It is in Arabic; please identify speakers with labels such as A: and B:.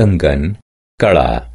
A: कंगन कड़ा